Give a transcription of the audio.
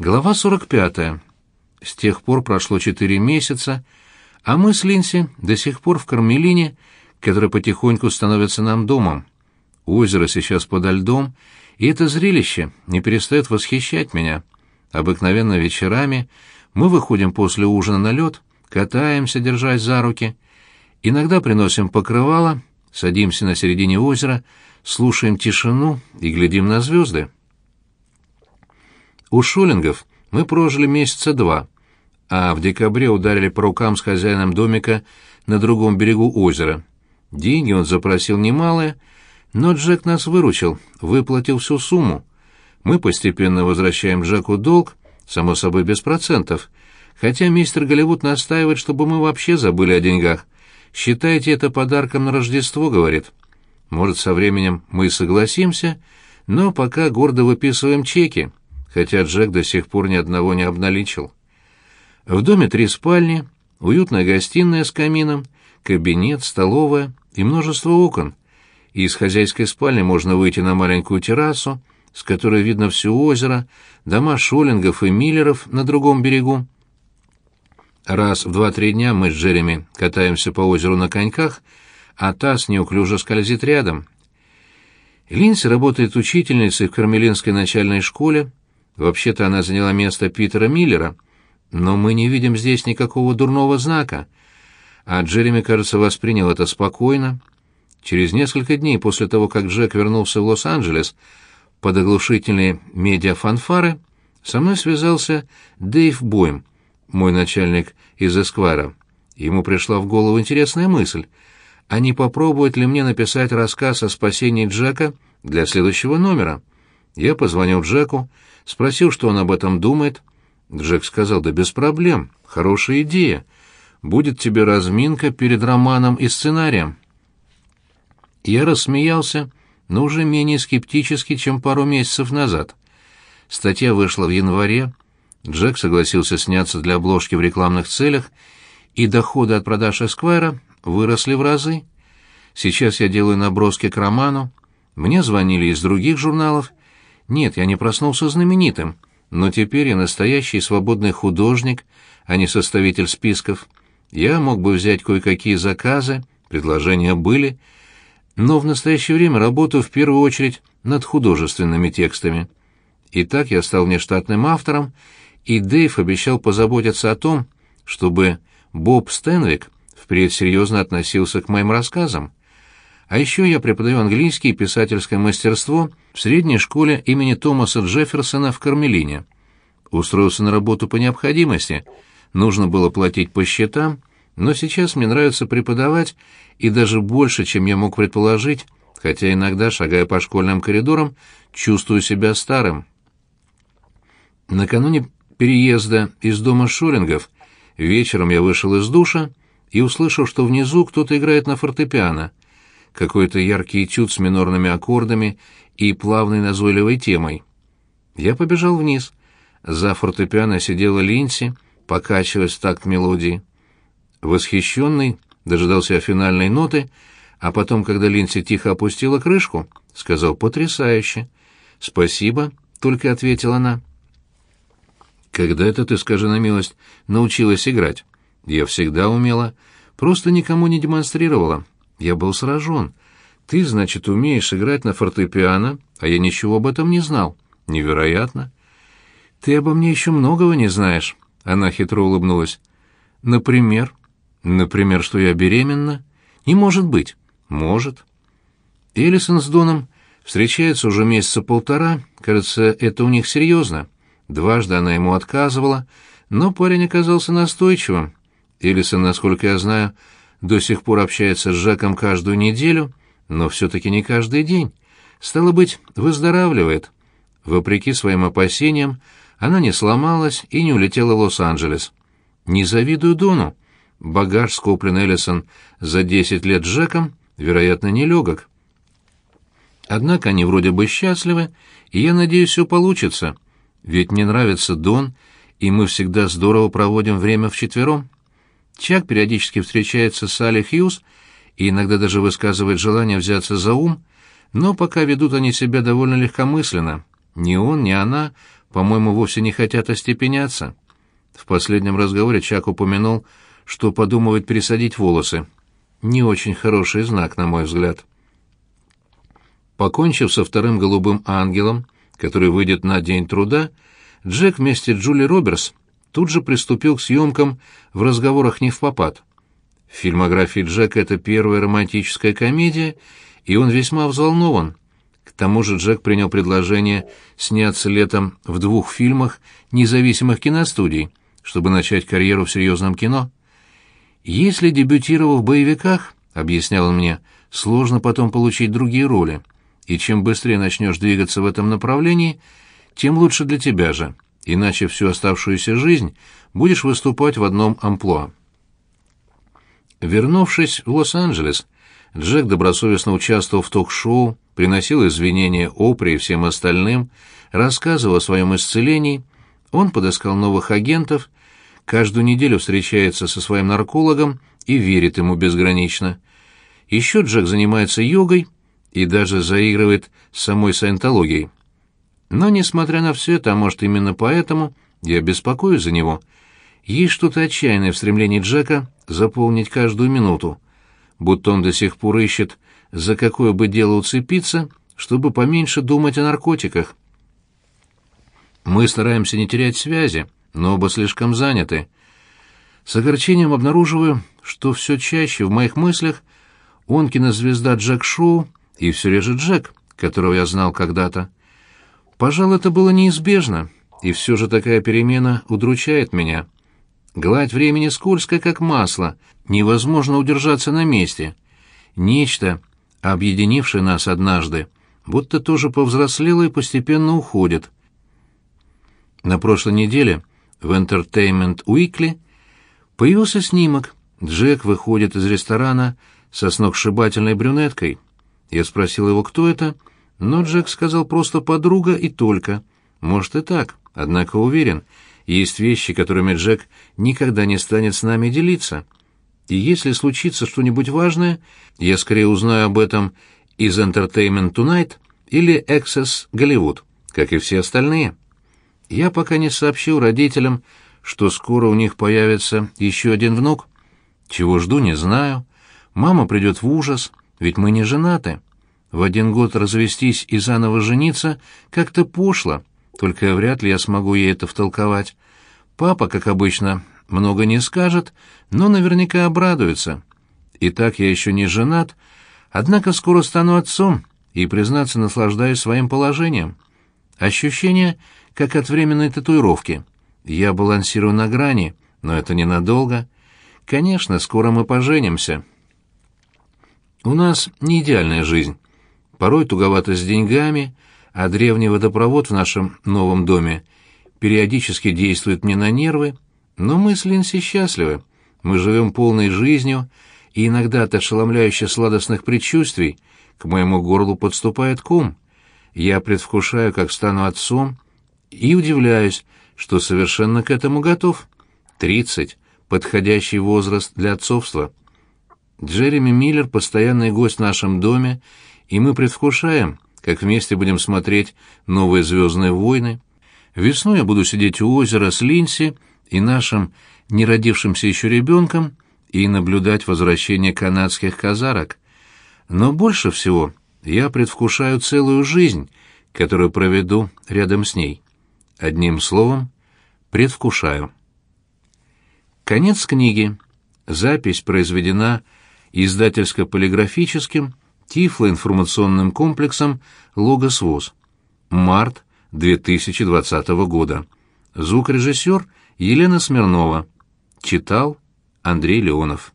Глава 45. С тех пор прошло четыре месяца, а мы с Линси до сих пор в Кармелине, которая потихоньку становится нам домом. Озеро сейчас подо льдом, и это зрелище не перестает восхищать меня. Обыкновенно вечерами мы выходим после ужина на лед, катаемся, держась за руки. Иногда приносим покрывало, садимся на середине озера, слушаем тишину и глядим на звезды. У Шулингов мы прожили месяца два, а в декабре ударили по рукам с хозяином домика на другом берегу озера. Деньги он запросил немалые, но Джек нас выручил, выплатил всю сумму. Мы постепенно возвращаем Джеку долг, само собой без процентов, хотя мистер Голливуд настаивает, чтобы мы вообще забыли о деньгах. «Считайте это подарком на Рождество», — говорит. Может, со временем мы и согласимся, но пока гордо выписываем чеки, хотя Джек до сих пор ни одного не обналичил. В доме три спальни, уютная гостиная с камином, кабинет, столовая и множество окон. Из хозяйской спальни можно выйти на маленькую террасу, с которой видно все озеро, дома Шоллингов и Миллеров на другом берегу. Раз в два-три дня мы с Джереми катаемся по озеру на коньках, а таз неуклюже скользит рядом. Линси работает учительницей в Кармелинской начальной школе. Вообще-то она заняла место Питера Миллера, но мы не видим здесь никакого дурного знака. А Джереми, кажется, воспринял это спокойно. Через несколько дней после того, как Джек вернулся в Лос-Анджелес под оглушительные медиафанфары, со мной связался Дэйв Бойм, мой начальник из Эсквайра. Ему пришла в голову интересная мысль. А не попробует ли мне написать рассказ о спасении Джека для следующего номера? Я позвонил Джеку, спросил, что он об этом думает. Джек сказал, да без проблем, хорошая идея. Будет тебе разминка перед романом и сценарием. Я рассмеялся, но уже менее скептически, чем пару месяцев назад. Статья вышла в январе, Джек согласился сняться для обложки в рекламных целях, и доходы от продаж Эсквайра выросли в разы. Сейчас я делаю наброски к роману. Мне звонили из других журналов. Нет, я не проснулся знаменитым, но теперь я настоящий свободный художник, а не составитель списков. Я мог бы взять кое-какие заказы, предложения были, но в настоящее время работаю в первую очередь над художественными текстами. Итак, я стал внештатным автором и Дэйв обещал позаботиться о том, чтобы Боб Стэнвик впредь серьезно относился к моим рассказам. А еще я преподаю английский и писательское мастерство в средней школе имени Томаса Джефферсона в Кармелине. Устроился на работу по необходимости. Нужно было платить по счетам, но сейчас мне нравится преподавать и даже больше, чем я мог предположить, хотя иногда, шагая по школьным коридорам, чувствую себя старым. Накануне переезда из дома Шурингов вечером я вышел из душа и услышал, что внизу кто-то играет на фортепиано. Какой-то яркий этюд с минорными аккордами и плавной назойливой темой. Я побежал вниз. За фортепиано сидела Линси, покачиваясь в такт мелодии. Восхищенный, дожидался финальной ноты, а потом, когда Линси тихо опустила крышку, сказал «потрясающе». «Спасибо», — только ответила она. Когда это ты, скажи на милость, научилась играть? Я всегда умела, просто никому не демонстрировала. Я был сражен. Ты, значит, умеешь играть на фортепиано, а я ничего об этом не знал. Невероятно. Ты обо мне еще многого не знаешь. Она хитро улыбнулась. Например? Например, что я беременна? Не может быть. Может. Элисон с Доном встречаются уже месяца полтора. Кажется, это у них серьезно. Дважды она ему отказывала, но парень оказался настойчивым. Элисон, насколько я знаю, до сих пор общается с Жаком каждую неделю, но все-таки не каждый день. Стало быть, выздоравливает. Вопреки своим опасениям, она не сломалась и не улетела в Лос-Анджелес. Не завидую Дону. Багаж, скоплен Эллисон за десять лет с Жаком, вероятно, нелегок. Однако они вроде бы счастливы, и я надеюсь, все получится. Ведь мне нравится Дон, и мы всегда здорово проводим время вчетвером. Чак периодически встречается с Салли Хьюз и иногда даже высказывает желание взяться за ум, но пока ведут они себя довольно легкомысленно. Ни он, ни она по-моему, вовсе не хотят остепеняться. В последнем разговоре Чак упомянул, что подумывает пересадить волосы. Не очень хороший знак, на мой взгляд. Покончив со вторым голубым ангелом, который выйдет на День труда, Джек вместе с Джули Роберс тут же приступил к съемкам в разговорах не в попад. В фильмографии Джека это первая романтическая комедия, и он весьма взволнован. К тому же Джек принял предложение сняться летом в двух фильмах независимых киностудий, чтобы начать карьеру в серьезном кино. «Если дебютировал в боевиках, — объяснял он мне, — сложно потом получить другие роли, и чем быстрее начнешь двигаться в этом направлении, тем лучше для тебя же, иначе всю оставшуюся жизнь будешь выступать в одном амплуа». Вернувшись в Лос-Анджелес, Джек добросовестно участвовал в ток-шоу, приносил извинения Опре и всем остальным, рассказывал о своем исцелении, он подыскал новых агентов, каждую неделю встречается со своим наркологом и верит ему безгранично. Еще Джек занимается йогой и даже заигрывает с самой саентологией. Но, несмотря на все это, а может именно поэтому, я беспокоюсь за него — есть что-то отчаянное в стремлении Джека заполнить каждую минуту, будто он до сих пор ищет, за какое бы дело уцепиться, чтобы поменьше думать о наркотиках. Мы стараемся не терять связи, но оба слишком заняты. С огорчением обнаруживаю, что все чаще в моих мыслях он кинозвезда Джек Шоу и все реже Джек, которого я знал когда-то. Пожалуй, это было неизбежно, и все же такая перемена удручает меня». Гладь времени скользкая, как масло, невозможно удержаться на месте. Нечто, объединившее нас однажды, будто тоже повзрослело и постепенно уходит. На прошлой неделе в Entertainment Weekly появился снимок. Джек выходит из ресторана со сногсшибательной брюнеткой. Я спросил его, кто это, но Джек сказал просто подруга и только. Может и так, однако уверен — есть вещи, которыми Джек никогда не станет с нами делиться. И если случится что-нибудь важное, я скорее узнаю об этом из Entertainment Tonight или Access Hollywood, как и все остальные. Я пока не сообщил родителям, что скоро у них появится еще один внук. Чего жду, не знаю. Мама придет в ужас, ведь мы не женаты. В один год развестись и заново жениться как-то пошло, только вряд ли я смогу ей это втолковать. Папа, как обычно, много не скажет, но наверняка обрадуется. И так я еще не женат, однако скоро стану отцом и, признаться, наслаждаюсь своим положением. Ощущение, как от временной татуировки. Я балансирую на грани, но это ненадолго. Конечно, скоро мы поженимся. У нас не идеальная жизнь. Порой туговато с деньгами — а древний водопровод в нашем новом доме периодически действует мне на нервы, но мы с Линси счастливы. Мы живем полной жизнью, и иногда от ошеломляюще сладостных предчувствий к моему горлу подступает ком. Я предвкушаю, как стану отцом, и удивляюсь, что совершенно к этому готов. Тридцать — подходящий возраст для отцовства. Джереми Миллер — постоянный гость в нашем доме, и мы предвкушаем — как вместе будем смотреть новые «Звездные войны». Весной я буду сидеть у озера с Линси и нашим неродившимся еще ребенком и наблюдать возвращение канадских казарок. Но больше всего я предвкушаю целую жизнь, которую проведу рядом с ней. Одним словом, предвкушаю. Конец книги. Запись произведена издательско-полиграфическим тифлоинформационным комплексом «Логос ВОЗ». Март 2020 года. Звукорежиссер Елена Смирнова. Читал Андрей Леонов.